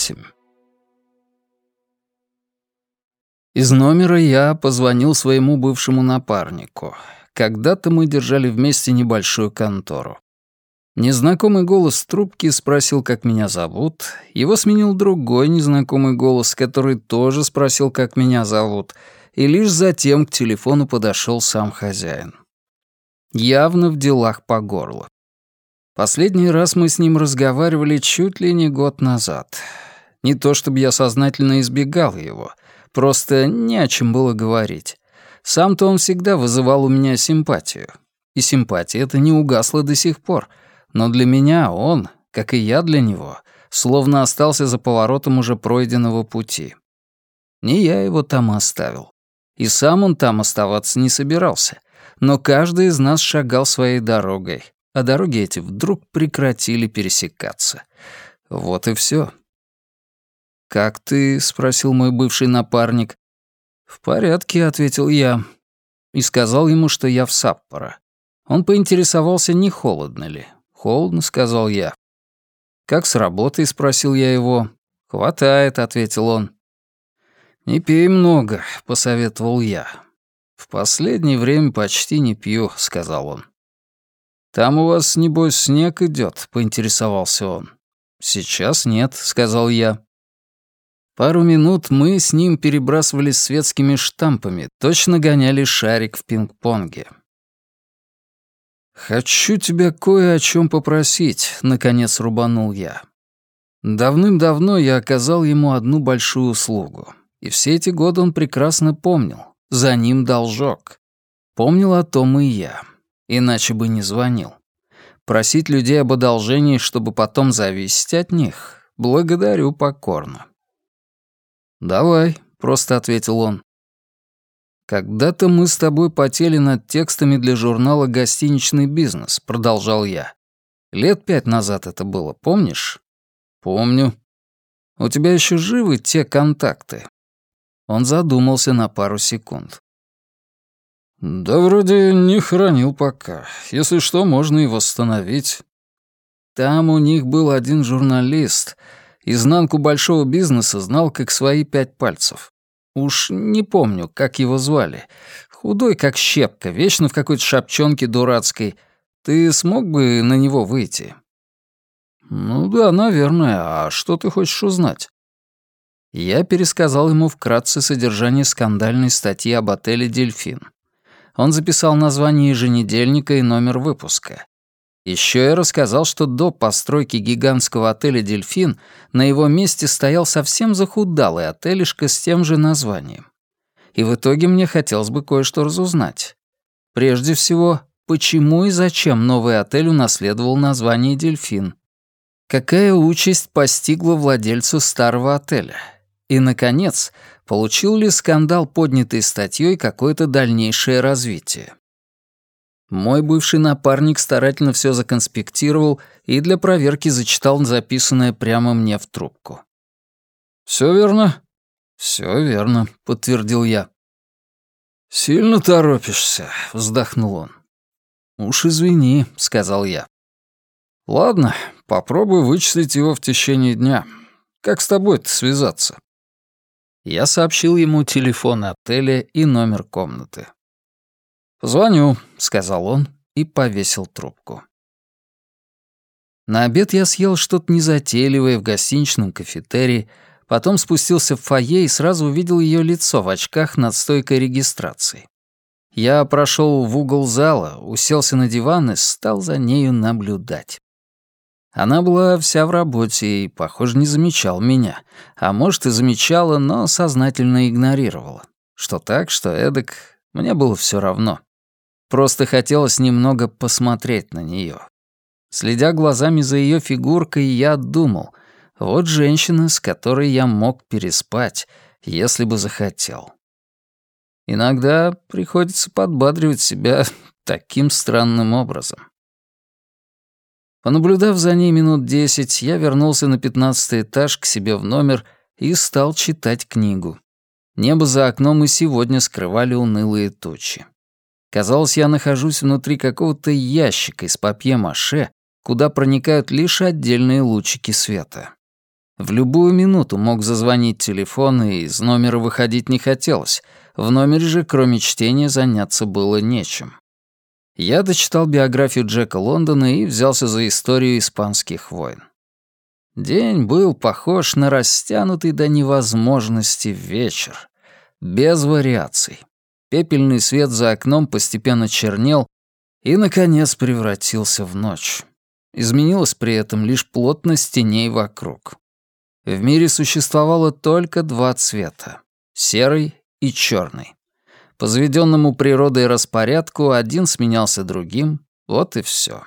8. Из номера я позвонил своему бывшему напарнику. Когда-то мы держали вместе небольшую контору. Незнакомый голос трубки спросил, как меня зовут. Его сменил другой незнакомый голос, который тоже спросил, как меня зовут. И лишь затем к телефону подошел сам хозяин. Явно в делах по горло. Последний раз мы с ним разговаривали чуть ли не год назад. Не то чтобы я сознательно избегал его, просто не о чем было говорить. Сам-то он всегда вызывал у меня симпатию. И симпатия эта не угасла до сих пор. Но для меня он, как и я для него, словно остался за поворотом уже пройденного пути. Не я его там оставил. И сам он там оставаться не собирался. Но каждый из нас шагал своей дорогой, а дороги эти вдруг прекратили пересекаться. Вот и все. «Как ты?» — спросил мой бывший напарник. «В порядке», — ответил я. И сказал ему, что я в Саппоро. Он поинтересовался, не холодно ли. «Холодно», — сказал я. «Как с работой?» — спросил я его. «Хватает», — ответил он. «Не пей много», — посоветовал я. «В последнее время почти не пью», — сказал он. «Там у вас, небось, снег идет, поинтересовался он. «Сейчас нет», — сказал я. Пару минут мы с ним перебрасывались светскими штампами, точно гоняли шарик в пинг-понге. «Хочу тебя кое о чем попросить», — наконец рубанул я. Давным-давно я оказал ему одну большую услугу, и все эти годы он прекрасно помнил. За ним должок. Помнил о том и я иначе бы не звонил. Просить людей об одолжении, чтобы потом зависеть от них, благодарю покорно. «Давай», — просто ответил он. «Когда-то мы с тобой потели над текстами для журнала «Гостиничный бизнес», — продолжал я. Лет пять назад это было, помнишь? Помню. У тебя еще живы те контакты? Он задумался на пару секунд. «Да вроде не хранил пока. Если что, можно и восстановить». Там у них был один журналист. Изнанку большого бизнеса знал как свои пять пальцев. Уж не помню, как его звали. Худой, как щепка, вечно в какой-то шапчонке дурацкой. Ты смог бы на него выйти? Ну да, наверное. А что ты хочешь узнать? Я пересказал ему вкратце содержание скандальной статьи об отеле «Дельфин». Он записал название еженедельника и номер выпуска. Еще я рассказал, что до постройки гигантского отеля «Дельфин» на его месте стоял совсем захудалый отелишко с тем же названием. И в итоге мне хотелось бы кое-что разузнать. Прежде всего, почему и зачем новый отель унаследовал название «Дельфин»? Какая участь постигла владельцу старого отеля? И, наконец, получил ли скандал, поднятый статьей, какое-то дальнейшее развитие? Мой бывший напарник старательно все законспектировал и для проверки зачитал записанное прямо мне в трубку. Все верно?» Все верно», — подтвердил я. «Сильно торопишься», — вздохнул он. «Уж извини», — сказал я. «Ладно, попробуй вычислить его в течение дня. Как с тобой-то связаться?» Я сообщил ему телефон отеля и номер комнаты. «Позвоню», — сказал он и повесил трубку. На обед я съел что-то незатейливое в гостиничном кафетерии, потом спустился в фойе и сразу увидел ее лицо в очках над стойкой регистрации. Я прошел в угол зала, уселся на диван и стал за нею наблюдать. Она была вся в работе и, похоже, не замечала меня. А может, и замечала, но сознательно игнорировала. Что так, что эдак, мне было все равно. Просто хотелось немного посмотреть на нее. Следя глазами за ее фигуркой, я думал, вот женщина, с которой я мог переспать, если бы захотел. Иногда приходится подбадривать себя таким странным образом. Понаблюдав за ней минут десять, я вернулся на пятнадцатый этаж к себе в номер и стал читать книгу. Небо за окном и сегодня скрывали унылые тучи. Казалось, я нахожусь внутри какого-то ящика из папье-маше, куда проникают лишь отдельные лучики света. В любую минуту мог зазвонить телефон, и из номера выходить не хотелось. В номере же, кроме чтения, заняться было нечем. Я дочитал биографию Джека Лондона и взялся за историю испанских войн. День был похож на растянутый до невозможности вечер. Без вариаций. Пепельный свет за окном постепенно чернел и, наконец, превратился в ночь. Изменилась при этом лишь плотность теней вокруг. В мире существовало только два цвета — серый и черный. По заведенному природой распорядку один сменялся другим, вот и все.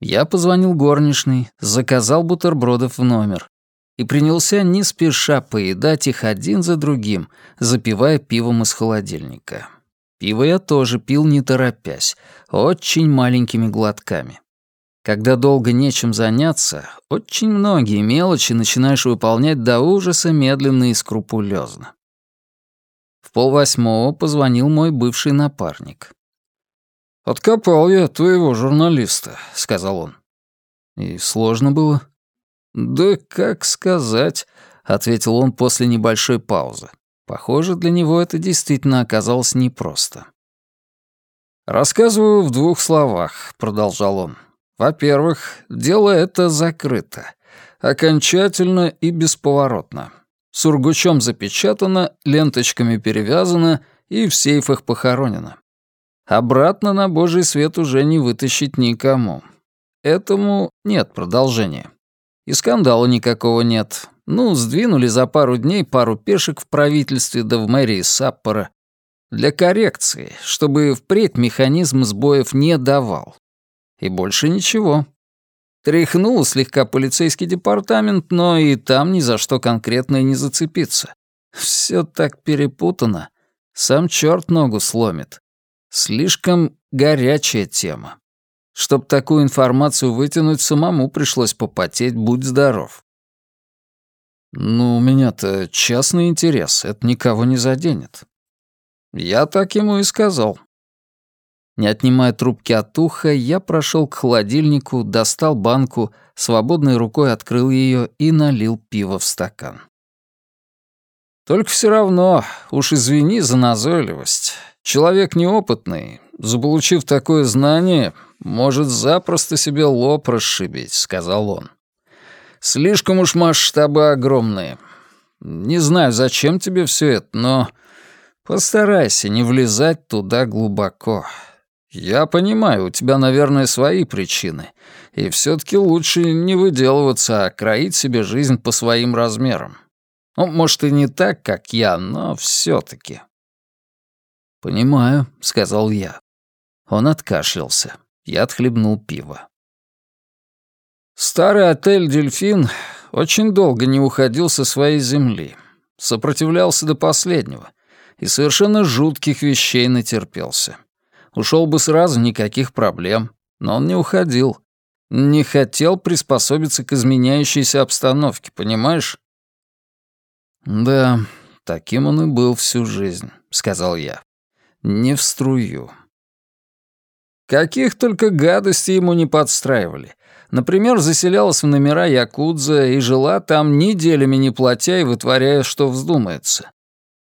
Я позвонил горничной, заказал бутербродов в номер и принялся не спеша поедать их один за другим, запивая пивом из холодильника. Пиво я тоже пил не торопясь, очень маленькими глотками. Когда долго нечем заняться, очень многие мелочи начинаешь выполнять до ужаса медленно и скрупулезно. В полвосьмого позвонил мой бывший напарник. «Откопал я твоего журналиста», — сказал он. «И сложно было?» «Да как сказать», — ответил он после небольшой паузы. Похоже, для него это действительно оказалось непросто. «Рассказываю в двух словах», — продолжал он. Во-первых, дело это закрыто. Окончательно и бесповоротно. Сургучом запечатано, ленточками перевязано и в сейфах похоронено. Обратно на божий свет уже не вытащить никому. Этому нет продолжения. И скандала никакого нет. Ну, сдвинули за пару дней пару пешек в правительстве да в мэрии Саппора. Для коррекции, чтобы впредь механизм сбоев не давал. И больше ничего. Тряхнул слегка полицейский департамент, но и там ни за что конкретное не зацепиться. Все так перепутано. Сам черт ногу сломит. Слишком горячая тема. Чтоб такую информацию вытянуть, самому пришлось попотеть, будь здоров. «Ну, у меня-то частный интерес, это никого не заденет». Я так ему и сказал. Не отнимая трубки от уха, я прошел к холодильнику, достал банку, свободной рукой открыл ее и налил пиво в стакан. Только все равно, уж извини за назойливость. Человек неопытный, заполучив такое знание, может запросто себе лоб расшибить, сказал он. Слишком уж масштабы огромные. Не знаю, зачем тебе все это, но постарайся не влезать туда глубоко. «Я понимаю, у тебя, наверное, свои причины. И все-таки лучше не выделываться, а кроить себе жизнь по своим размерам. Ну, может, и не так, как я, но все-таки». «Понимаю», — сказал я. Он откашлялся. Я отхлебнул пиво. Старый отель «Дельфин» очень долго не уходил со своей земли. Сопротивлялся до последнего. И совершенно жутких вещей натерпелся. Ушел бы сразу, никаких проблем. Но он не уходил. Не хотел приспособиться к изменяющейся обстановке, понимаешь? «Да, таким он и был всю жизнь», — сказал я. «Не в струю». Каких только гадостей ему не подстраивали. Например, заселялась в номера Якудза и жила там неделями не платя и вытворяя, что вздумается.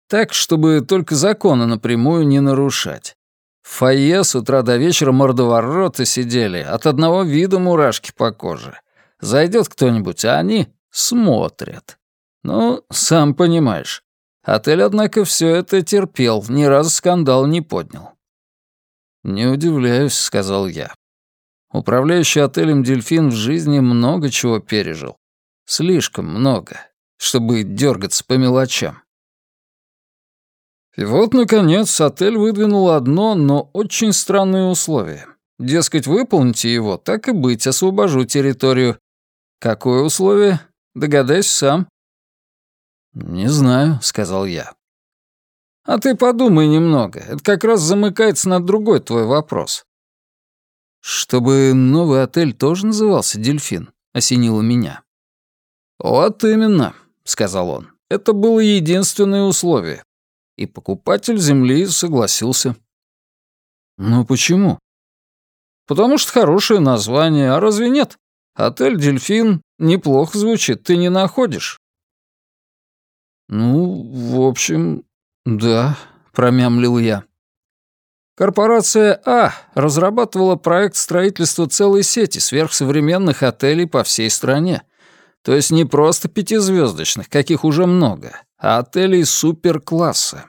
Так, чтобы только законы напрямую не нарушать. В фойе с утра до вечера мордовороты сидели, от одного вида мурашки по коже. Зайдет кто-нибудь, а они смотрят. Ну, сам понимаешь. Отель, однако, все это терпел, ни разу скандал не поднял. «Не удивляюсь», — сказал я. Управляющий отелем «Дельфин» в жизни много чего пережил. Слишком много, чтобы дергаться по мелочам. И вот, наконец, отель выдвинул одно, но очень странное условие. Дескать, выполните его, так и быть, освобожу территорию. Какое условие? Догадайся сам. «Не знаю», — сказал я. «А ты подумай немного. Это как раз замыкается на другой твой вопрос». «Чтобы новый отель тоже назывался «Дельфин», — осенило меня. «Вот именно», — сказал он. «Это было единственное условие и покупатель земли согласился. «Ну почему?» «Потому что хорошее название, а разве нет? Отель «Дельфин» — Неплохо звучит, ты не находишь?» «Ну, в общем, да», — промямлил я. Корпорация А разрабатывала проект строительства целой сети сверхсовременных отелей по всей стране. То есть не просто пятизвездочных, каких уже много, а отелей суперкласса.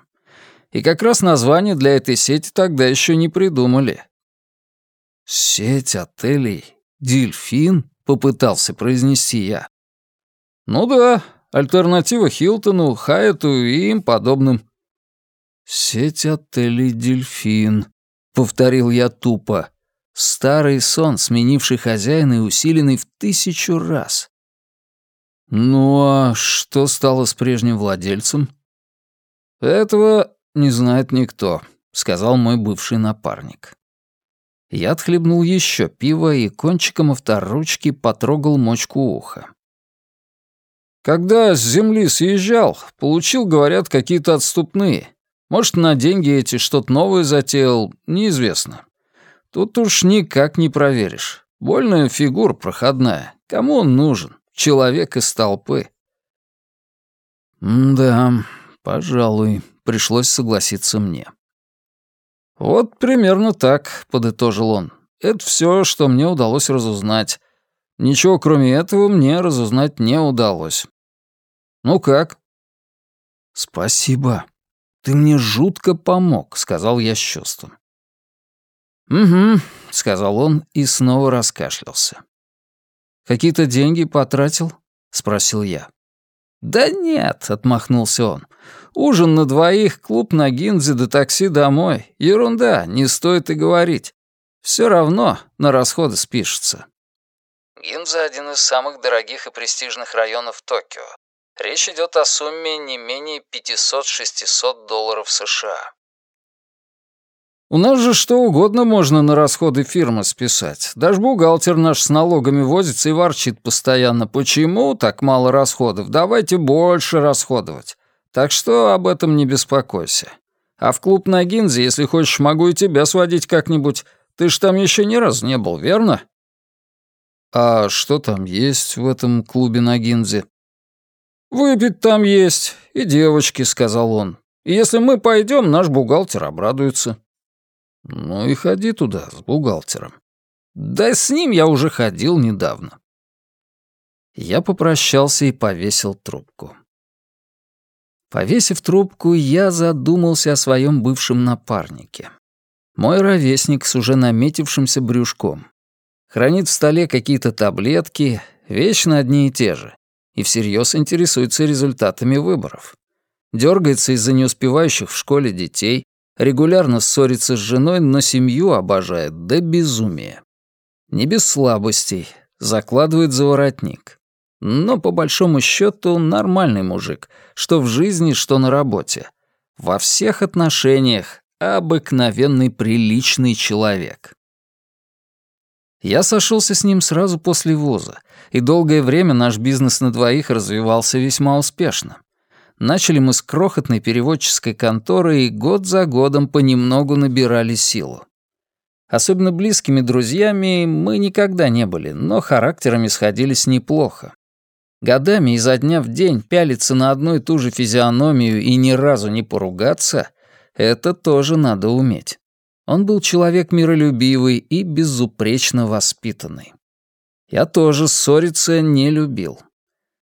И как раз название для этой сети тогда еще не придумали. «Сеть отелей «Дельфин?» — попытался произнести я. «Ну да, альтернатива Хилтону, Хайету и им подобным. «Сеть отелей «Дельфин», — повторил я тупо. Старый сон, сменивший хозяина и усиленный в тысячу раз. «Ну а что стало с прежним владельцем?» «Этого не знает никто», — сказал мой бывший напарник. Я отхлебнул еще пиво и кончиком авторучки потрогал мочку уха. Когда с земли съезжал, получил, говорят, какие-то отступные. Может, на деньги эти что-то новое затеял, неизвестно. Тут уж никак не проверишь. Больная фигура проходная. Кому он нужен? Человек из толпы. «Да, пожалуй, пришлось согласиться мне». «Вот примерно так», — подытожил он. «Это все, что мне удалось разузнать. Ничего кроме этого мне разузнать не удалось. Ну как?» «Спасибо», «Ты мне жутко помог», — сказал я с чувством. «Угу», — сказал он и снова раскашлялся. «Какие-то деньги потратил?» — спросил я. «Да нет», — отмахнулся он. «Ужин на двоих, клуб на Гинзе до такси домой. Ерунда, не стоит и говорить. Все равно на расходы спишется». Гинза — один из самых дорогих и престижных районов Токио. Речь идет о сумме не менее 500-600 долларов США. У нас же что угодно можно на расходы фирмы списать. Даже бухгалтер наш с налогами возится и ворчит постоянно. Почему так мало расходов? Давайте больше расходовать. Так что об этом не беспокойся. А в клуб на Гинзе, если хочешь, могу и тебя сводить как-нибудь. Ты ж там еще ни разу не был, верно? А что там есть в этом клубе на Гинзе? «Выпить там есть, и девочки», — сказал он. «И если мы пойдем, наш бухгалтер обрадуется». «Ну и ходи туда с бухгалтером». «Да с ним я уже ходил недавно». Я попрощался и повесил трубку. Повесив трубку, я задумался о своем бывшем напарнике. Мой ровесник с уже наметившимся брюшком. Хранит в столе какие-то таблетки, вечно одни и те же и всерьез интересуется результатами выборов. Дергается из-за неуспевающих в школе детей, регулярно ссорится с женой, но семью обожает до безумия. Не без слабостей, закладывает за воротник. Но по большому счету нормальный мужик, что в жизни, что на работе. Во всех отношениях обыкновенный приличный человек. Я сошелся с ним сразу после вуза, и долгое время наш бизнес на двоих развивался весьма успешно. Начали мы с крохотной переводческой конторы и год за годом понемногу набирали силу. Особенно близкими друзьями мы никогда не были, но характерами сходились неплохо. Годами изо дня в день пялиться на одну и ту же физиономию и ни разу не поругаться — это тоже надо уметь. Он был человек миролюбивый и безупречно воспитанный. Я тоже ссориться не любил.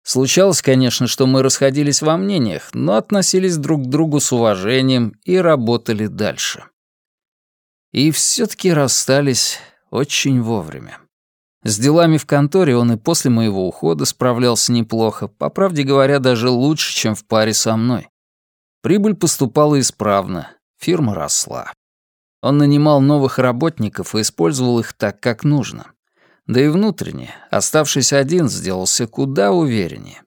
Случалось, конечно, что мы расходились во мнениях, но относились друг к другу с уважением и работали дальше. И все-таки расстались очень вовремя. С делами в конторе он и после моего ухода справлялся неплохо, по правде говоря, даже лучше, чем в паре со мной. Прибыль поступала исправно, фирма росла. Он нанимал новых работников и использовал их так, как нужно. Да и внутренне, оставшись один, сделался куда увереннее.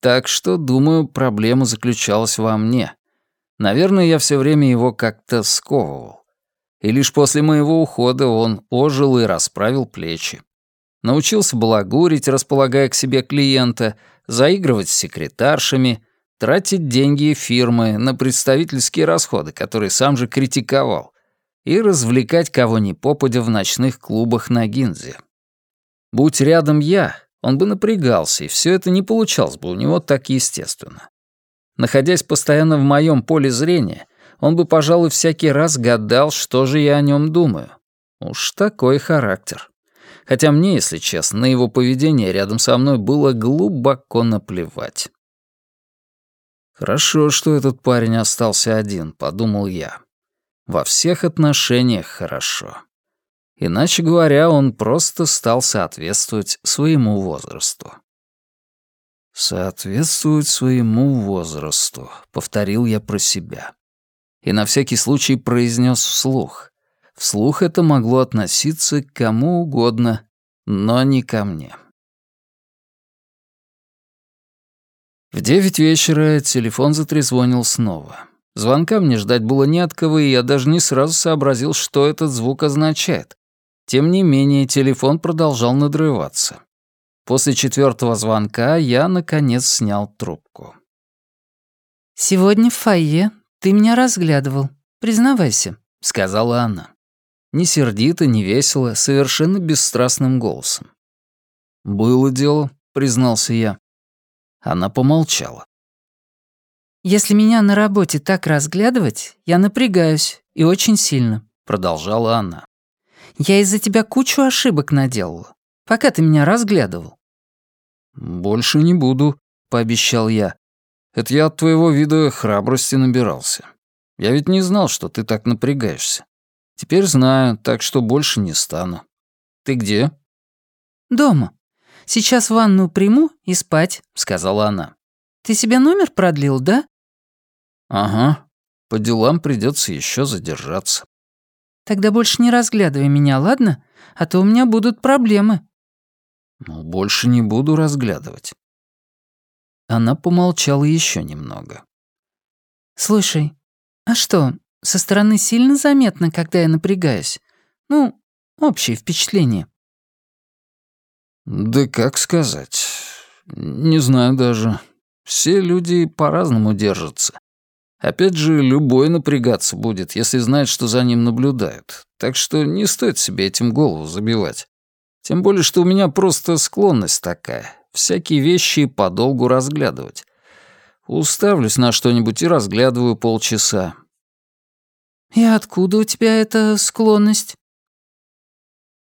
Так что, думаю, проблема заключалась во мне. Наверное, я все время его как-то сковывал. И лишь после моего ухода он ожил и расправил плечи. Научился балагурить, располагая к себе клиента, заигрывать с секретаршами, тратить деньги фирмы на представительские расходы, которые сам же критиковал, и развлекать кого ни попадя в ночных клубах на Гинзе. Будь рядом я, Он бы напрягался, и все это не получалось бы у него так естественно. Находясь постоянно в моем поле зрения, он бы, пожалуй, всякий раз гадал, что же я о нем думаю. Уж такой характер. Хотя мне, если честно, на его поведение рядом со мной было глубоко наплевать. «Хорошо, что этот парень остался один», — подумал я. «Во всех отношениях хорошо». Иначе говоря, он просто стал соответствовать своему возрасту. «Соответствовать своему возрасту», — повторил я про себя. И на всякий случай произнес вслух. Вслух это могло относиться к кому угодно, но не ко мне. В девять вечера телефон затрезвонил снова. Звонка мне ждать было не от кого, и я даже не сразу сообразил, что этот звук означает. Тем не менее, телефон продолжал надрываться. После четвертого звонка я, наконец, снял трубку. «Сегодня в фойе ты меня разглядывал. Признавайся», — сказала она. Не сердито, не весело, совершенно бесстрастным голосом. «Было дело», — признался я. Она помолчала. «Если меня на работе так разглядывать, я напрягаюсь, и очень сильно», — продолжала она. Я из-за тебя кучу ошибок наделала, пока ты меня разглядывал». «Больше не буду», — пообещал я. «Это я от твоего вида храбрости набирался. Я ведь не знал, что ты так напрягаешься. Теперь знаю, так что больше не стану. Ты где?» «Дома. Сейчас ванну приму и спать», — сказала она. «Ты себе номер продлил, да?» «Ага. По делам придется еще задержаться». Тогда больше не разглядывай меня, ладно? А то у меня будут проблемы». «Ну, больше не буду разглядывать». Она помолчала еще немного. «Слушай, а что, со стороны сильно заметно, когда я напрягаюсь? Ну, общее впечатление». «Да как сказать? Не знаю даже. Все люди по-разному держатся. Опять же, любой напрягаться будет, если знает, что за ним наблюдают. Так что не стоит себе этим голову забивать. Тем более, что у меня просто склонность такая. Всякие вещи подолгу разглядывать. Уставлюсь на что-нибудь и разглядываю полчаса. «И откуда у тебя эта склонность?»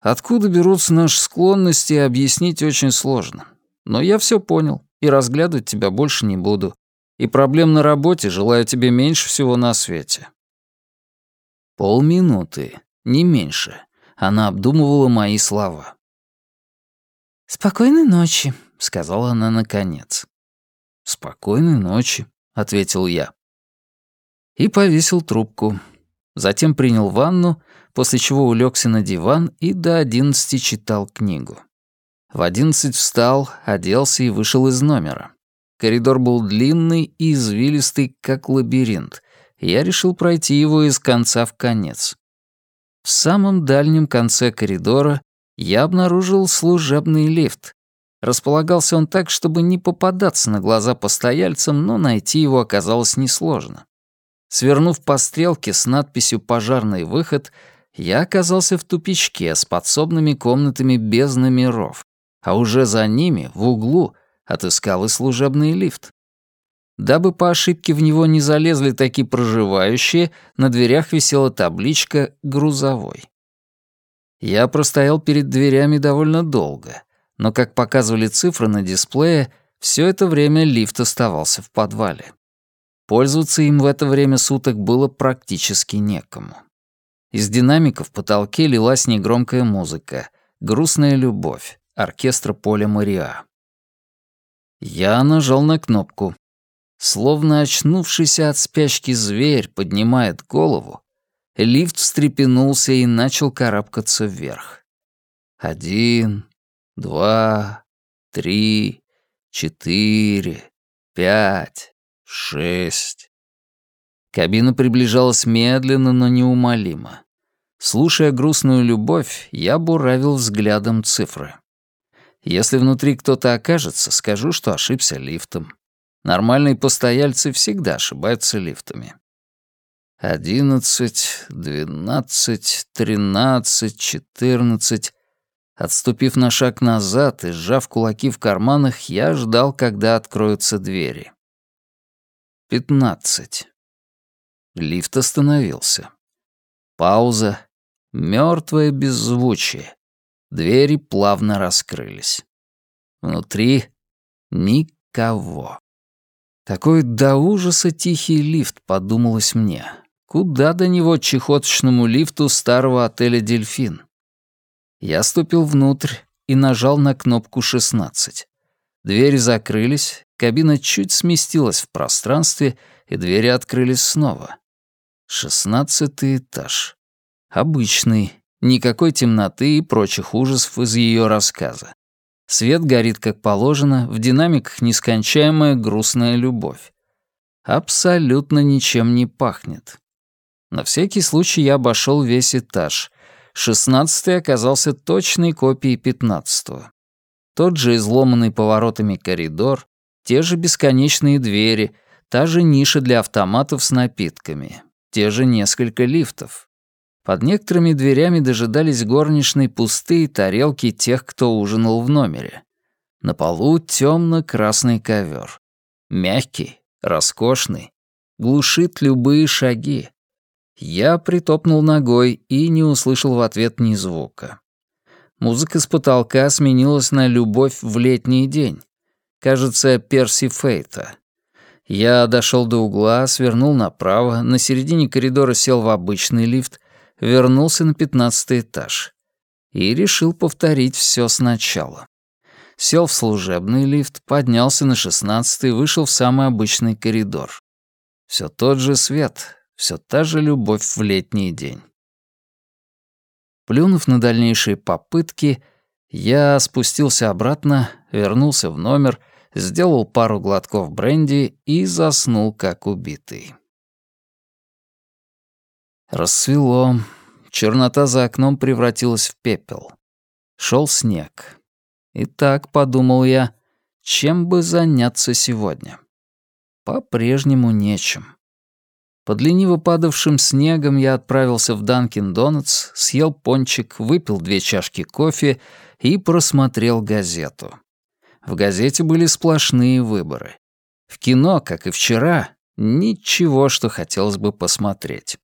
Откуда берутся наши склонности, объяснить очень сложно. Но я все понял, и разглядывать тебя больше не буду и проблем на работе желаю тебе меньше всего на свете». Полминуты, не меньше, она обдумывала мои слова. «Спокойной ночи», — сказала она наконец. «Спокойной ночи», — ответил я. И повесил трубку. Затем принял ванну, после чего улегся на диван и до одиннадцати читал книгу. В одиннадцать встал, оделся и вышел из номера. Коридор был длинный и извилистый, как лабиринт. Я решил пройти его из конца в конец. В самом дальнем конце коридора я обнаружил служебный лифт. Располагался он так, чтобы не попадаться на глаза постояльцам, но найти его оказалось несложно. Свернув по стрелке с надписью «Пожарный выход», я оказался в тупичке с подсобными комнатами без номеров, а уже за ними, в углу, отыскал и служебный лифт. Дабы по ошибке в него не залезли такие проживающие, на дверях висела табличка «Грузовой». Я простоял перед дверями довольно долго, но, как показывали цифры на дисплее, все это время лифт оставался в подвале. Пользоваться им в это время суток было практически некому. Из динамиков в потолке лилась негромкая музыка, грустная любовь, оркестра Поля Мариа. Я нажал на кнопку. Словно очнувшийся от спячки зверь поднимает голову, лифт встрепенулся и начал карабкаться вверх. Один, два, три, четыре, пять, шесть. Кабина приближалась медленно, но неумолимо. Слушая грустную любовь, я буравил взглядом цифры. Если внутри кто-то окажется, скажу, что ошибся лифтом. Нормальные постояльцы всегда ошибаются лифтами. Одиннадцать, двенадцать, тринадцать, четырнадцать. Отступив на шаг назад и сжав кулаки в карманах, я ждал, когда откроются двери. Пятнадцать. Лифт остановился. Пауза. Мертвое беззвучие. Двери плавно раскрылись. Внутри никого. Такой до ужаса тихий лифт, подумалось мне. Куда до него чехоточному лифту старого отеля «Дельфин»? Я ступил внутрь и нажал на кнопку 16. Двери закрылись, кабина чуть сместилась в пространстве, и двери открылись снова. Шестнадцатый этаж. Обычный, никакой темноты и прочих ужасов из ее рассказа. Свет горит как положено, в динамиках нескончаемая грустная любовь. Абсолютно ничем не пахнет. На всякий случай я обошел весь этаж. Шестнадцатый оказался точной копией пятнадцатого. Тот же изломанный поворотами коридор, те же бесконечные двери, та же ниша для автоматов с напитками, те же несколько лифтов. Под некоторыми дверями дожидались горничные пустые тарелки тех, кто ужинал в номере. На полу темно-красный ковер. Мягкий, роскошный, глушит любые шаги. Я притопнул ногой и не услышал в ответ ни звука. Музыка с потолка сменилась на «Любовь в летний день». Кажется, Перси Фейта. Я дошел до угла, свернул направо, на середине коридора сел в обычный лифт, вернулся на пятнадцатый этаж и решил повторить все сначала. Сел в служебный лифт, поднялся на шестнадцатый, вышел в самый обычный коридор. Все тот же свет, все та же любовь в летний день. Плюнув на дальнейшие попытки, я спустился обратно, вернулся в номер, сделал пару глотков бренди и заснул как убитый. Рассвело. Чернота за окном превратилась в пепел. Шел снег. И так, подумал я, чем бы заняться сегодня? По-прежнему нечем. Под лениво падавшим снегом я отправился в Данкин Донатс, съел пончик, выпил две чашки кофе и просмотрел газету. В газете были сплошные выборы. В кино, как и вчера, ничего, что хотелось бы посмотреть.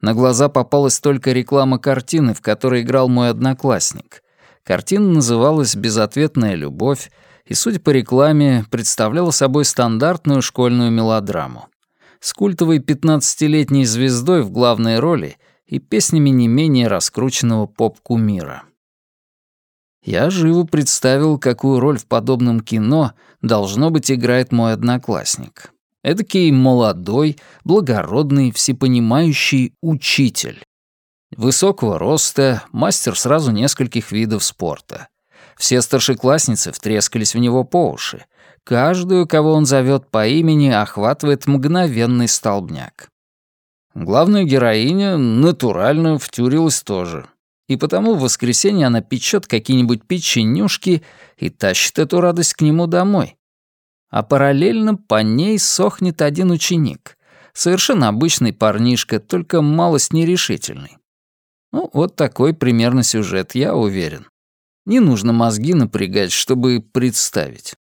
На глаза попалась только реклама картины, в которой играл мой одноклассник. Картина называлась «Безответная любовь», и, судя по рекламе, представляла собой стандартную школьную мелодраму с культовой 15-летней звездой в главной роли и песнями не менее раскрученного поп-кумира. Я живо представил, какую роль в подобном кино должно быть играет мой одноклассник. Эдакий молодой, благородный, всепонимающий учитель. Высокого роста, мастер сразу нескольких видов спорта. Все старшеклассницы втрескались в него по уши, Каждую, кого он зовет по имени, охватывает мгновенный столбняк. Главная героиня натурально втюрилась тоже. И потому в воскресенье она печет какие-нибудь печенюшки и тащит эту радость к нему домой. А параллельно по ней сохнет один ученик. Совершенно обычный парнишка, только малость нерешительный. Ну, вот такой примерно сюжет, я уверен. Не нужно мозги напрягать, чтобы представить.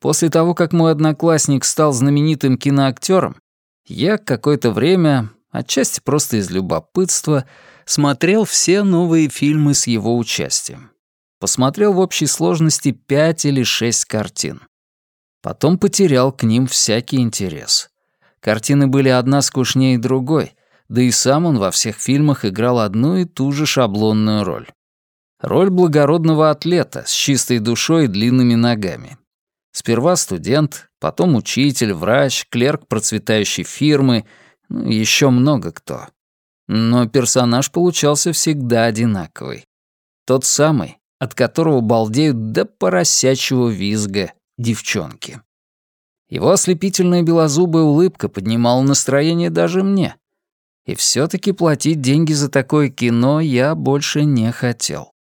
После того, как мой одноклассник стал знаменитым киноактером, я какое-то время, отчасти просто из любопытства, смотрел все новые фильмы с его участием. Посмотрел в общей сложности пять или шесть картин. Потом потерял к ним всякий интерес. Картины были одна скучнее другой, да и сам он во всех фильмах играл одну и ту же шаблонную роль. Роль благородного атлета с чистой душой и длинными ногами. Сперва студент, потом учитель, врач, клерк процветающей фирмы, ну, еще много кто. Но персонаж получался всегда одинаковый. Тот самый, от которого балдеют до поросячьего визга девчонки. Его ослепительная белозубая улыбка поднимала настроение даже мне. И все таки платить деньги за такое кино я больше не хотел.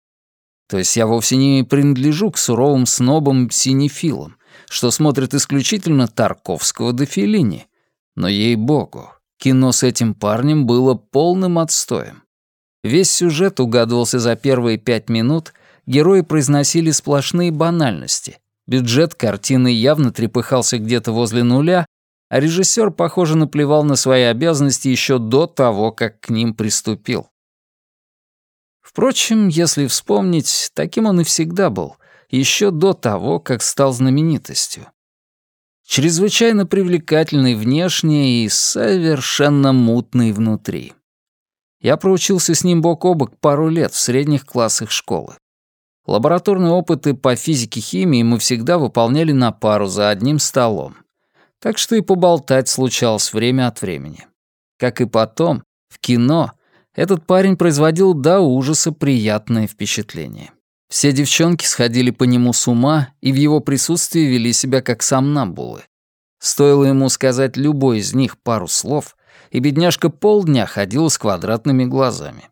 То есть я вовсе не принадлежу к суровым снобам-синефилам что смотрит исключительно Тарковского до Феллини. Но, ей-богу, кино с этим парнем было полным отстоем. Весь сюжет угадывался за первые пять минут, герои произносили сплошные банальности. Бюджет картины явно трепыхался где-то возле нуля, а режиссер, похоже, наплевал на свои обязанности еще до того, как к ним приступил. Впрочем, если вспомнить, таким он и всегда был, еще до того, как стал знаменитостью. Чрезвычайно привлекательный внешне и совершенно мутный внутри. Я проучился с ним бок о бок пару лет в средних классах школы. Лабораторные опыты по физике-химии мы всегда выполняли на пару за одним столом. Так что и поболтать случалось время от времени. Как и потом, в кино, этот парень производил до ужаса приятное впечатление. Все девчонки сходили по нему с ума и в его присутствии вели себя как сомнамбулы. Стоило ему сказать любой из них пару слов, и бедняжка полдня ходила с квадратными глазами.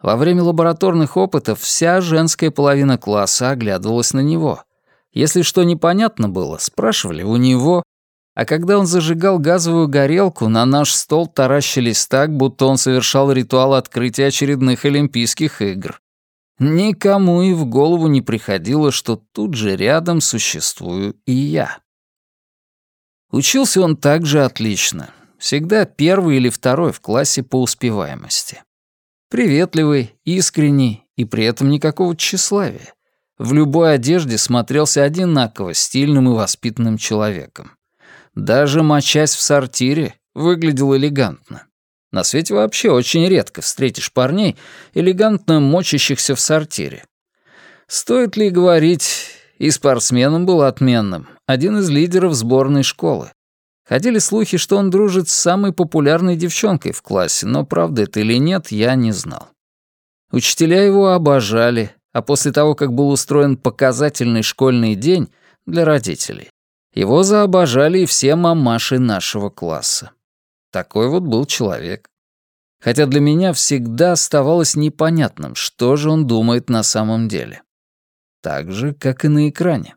Во время лабораторных опытов вся женская половина класса оглядывалась на него. Если что непонятно было, спрашивали у него, а когда он зажигал газовую горелку, на наш стол таращились так, будто он совершал ритуал открытия очередных Олимпийских игр. Никому и в голову не приходило, что тут же рядом существую и я. Учился он также отлично, всегда первый или второй в классе по успеваемости. Приветливый, искренний и при этом никакого тщеславия. В любой одежде смотрелся одинаково стильным и воспитанным человеком. Даже мочась в сортире выглядел элегантно. На свете вообще очень редко встретишь парней, элегантно мочащихся в сортире. Стоит ли говорить, и спортсменом был отменным, один из лидеров сборной школы. Ходили слухи, что он дружит с самой популярной девчонкой в классе, но правда это или нет, я не знал. Учителя его обожали, а после того, как был устроен показательный школьный день для родителей, его заобожали и все мамаши нашего класса. Такой вот был человек. Хотя для меня всегда оставалось непонятным, что же он думает на самом деле. Так же, как и на экране.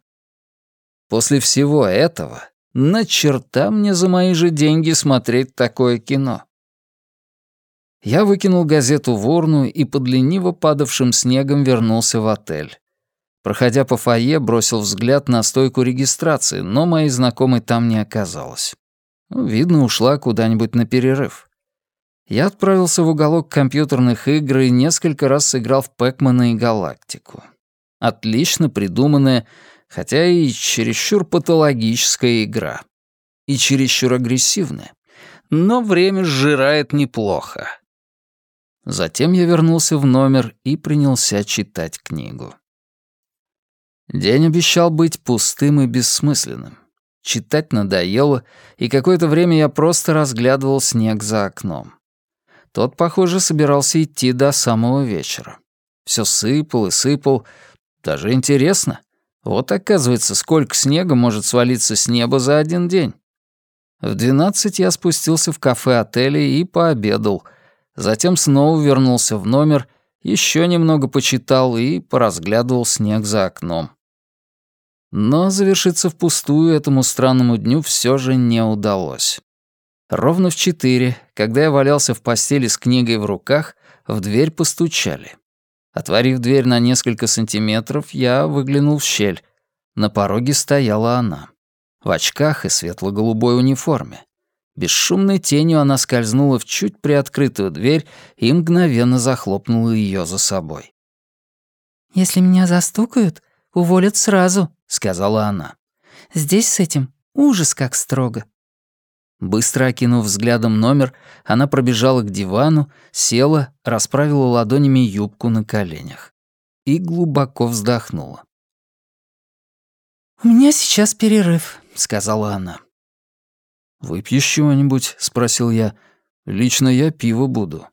После всего этого на черта мне за мои же деньги смотреть такое кино. Я выкинул газету в урну и под лениво падавшим снегом вернулся в отель. Проходя по фойе, бросил взгляд на стойку регистрации, но моей знакомой там не оказалось. Ну, видно, ушла куда-нибудь на перерыв. Я отправился в уголок компьютерных игр и несколько раз сыграл в Пэкмана и Галактику. Отлично придуманная, хотя и чересчур патологическая игра. И чересчур агрессивная. Но время сжирает неплохо. Затем я вернулся в номер и принялся читать книгу. День обещал быть пустым и бессмысленным. Читать надоело, и какое-то время я просто разглядывал снег за окном. Тот, похоже, собирался идти до самого вечера. Все сыпал и сыпал. Даже интересно, вот оказывается, сколько снега может свалиться с неба за один день. В двенадцать я спустился в кафе отеля и пообедал. Затем снова вернулся в номер, еще немного почитал и поразглядывал снег за окном. Но завершиться впустую этому странному дню все же не удалось. Ровно в четыре, когда я валялся в постели с книгой в руках, в дверь постучали. Отворив дверь на несколько сантиметров, я выглянул в щель. На пороге стояла она. В очках и светло-голубой униформе. Бесшумной тенью она скользнула в чуть приоткрытую дверь и мгновенно захлопнула ее за собой. «Если меня застукают, уволят сразу», — сказала она. «Здесь с этим ужас как строго». Быстро окинув взглядом номер, она пробежала к дивану, села, расправила ладонями юбку на коленях. И глубоко вздохнула. «У меня сейчас перерыв», — сказала она. «Выпьешь чего-нибудь?» — спросил я. «Лично я пиво буду».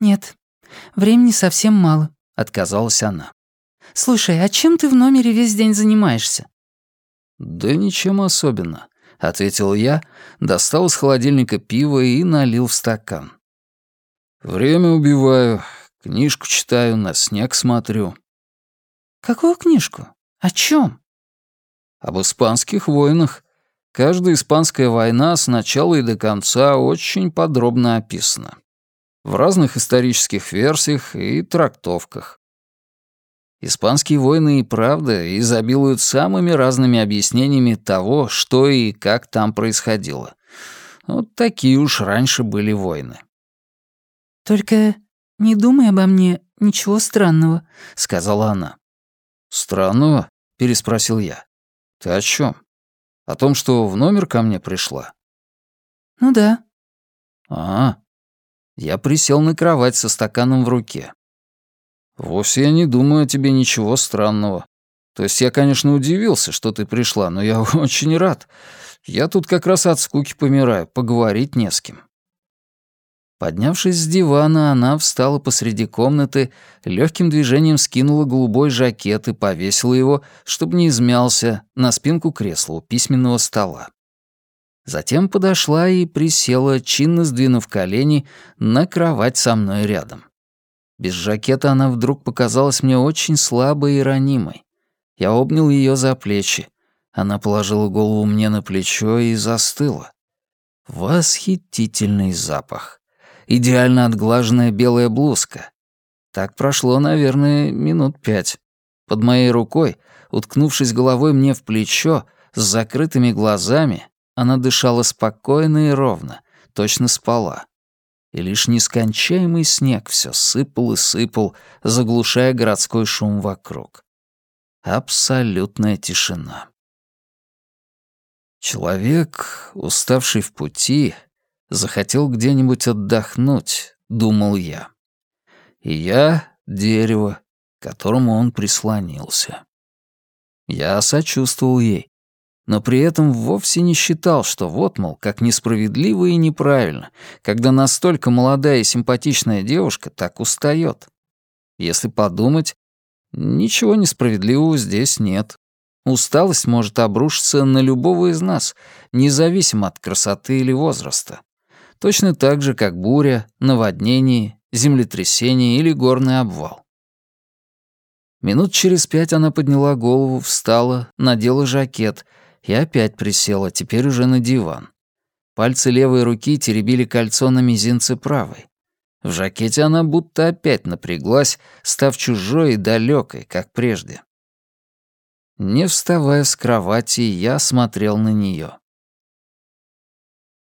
«Нет, времени совсем мало», — отказалась она. «Слушай, а чем ты в номере весь день занимаешься?» «Да ничем особенно ответил я, достал из холодильника пиво и налил в стакан. Время убиваю, книжку читаю, на снег смотрю. Какую книжку? О чем? Об испанских войнах. Каждая испанская война с начала и до конца очень подробно описана. В разных исторических версиях и трактовках. Испанские войны и правда изобилуют самыми разными объяснениями того, что и как там происходило. Вот такие уж раньше были войны. «Только не думай обо мне ничего странного», — сказала она. «Странного?» — переспросил я. «Ты о чем? О том, что в номер ко мне пришла?» «Ну да». «А, я присел на кровать со стаканом в руке. «Вовсе я не думаю о тебе ничего странного. То есть я, конечно, удивился, что ты пришла, но я очень рад. Я тут как раз от скуки помираю, поговорить не с кем». Поднявшись с дивана, она встала посреди комнаты, легким движением скинула голубой жакет и повесила его, чтобы не измялся, на спинку кресла у письменного стола. Затем подошла и присела, чинно сдвинув колени, на кровать со мной рядом. Без жакета она вдруг показалась мне очень слабой и ранимой. Я обнял ее за плечи. Она положила голову мне на плечо и застыла. Восхитительный запах. Идеально отглаженная белая блузка. Так прошло, наверное, минут пять. Под моей рукой, уткнувшись головой мне в плечо, с закрытыми глазами, она дышала спокойно и ровно, точно спала и лишь нескончаемый снег все сыпал и сыпал, заглушая городской шум вокруг. Абсолютная тишина. Человек, уставший в пути, захотел где-нибудь отдохнуть, думал я. И я — дерево, к которому он прислонился. Я сочувствовал ей, но при этом вовсе не считал, что вот, мол, как несправедливо и неправильно, когда настолько молодая и симпатичная девушка так устает. Если подумать, ничего несправедливого здесь нет. Усталость может обрушиться на любого из нас, независимо от красоты или возраста. Точно так же, как буря, наводнение, землетрясение или горный обвал. Минут через пять она подняла голову, встала, надела жакет — и опять присела, теперь уже на диван. Пальцы левой руки теребили кольцо на мизинце правой. В жакете она будто опять напряглась, став чужой и далекой, как прежде. Не вставая с кровати, я смотрел на нее.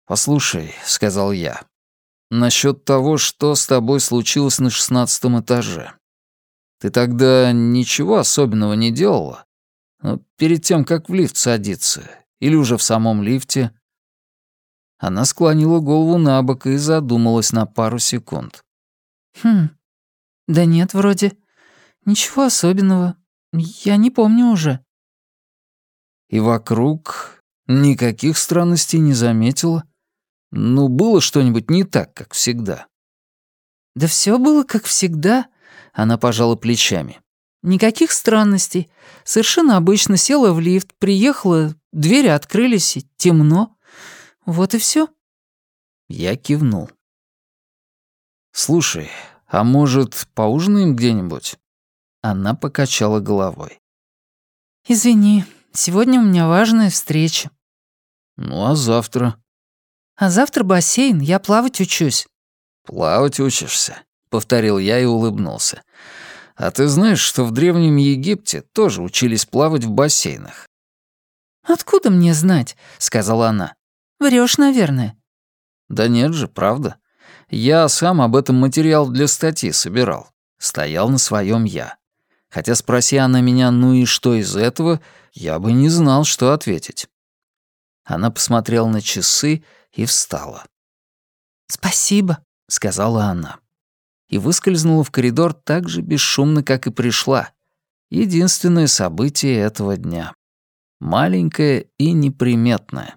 «Послушай», — сказал я, — «насчет того, что с тобой случилось на шестнадцатом этаже. Ты тогда ничего особенного не делала? Перед тем, как в лифт садиться. Или уже в самом лифте. Она склонила голову на бок и задумалась на пару секунд. «Хм, да нет, вроде. Ничего особенного. Я не помню уже». И вокруг никаких странностей не заметила. Ну, было что-нибудь не так, как всегда. «Да все было как всегда», — она пожала плечами. Никаких странностей. Совершенно обычно села в лифт, приехала, двери открылись, и темно. Вот и все. Я кивнул. «Слушай, а может, поужинаем где-нибудь?» Она покачала головой. «Извини, сегодня у меня важная встреча». «Ну, а завтра?» «А завтра бассейн, я плавать учусь». «Плавать учишься», — повторил я и улыбнулся. А ты знаешь, что в Древнем Египте тоже учились плавать в бассейнах?» «Откуда мне знать?» — сказала она. Врешь, наверное». «Да нет же, правда. Я сам об этом материал для статьи собирал. Стоял на своем я. Хотя спроси она меня, ну и что из этого, я бы не знал, что ответить». Она посмотрела на часы и встала. «Спасибо», — сказала она и выскользнула в коридор так же бесшумно, как и пришла. Единственное событие этого дня. Маленькое и неприметное.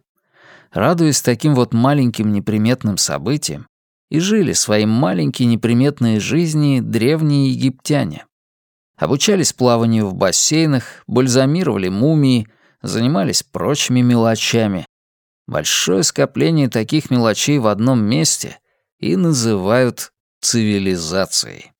Радуясь таким вот маленьким неприметным событиям, и жили свои маленькие неприметные жизни древние египтяне. Обучались плаванию в бассейнах, бальзамировали мумии, занимались прочими мелочами. Большое скопление таких мелочей в одном месте и называют цивилизацией.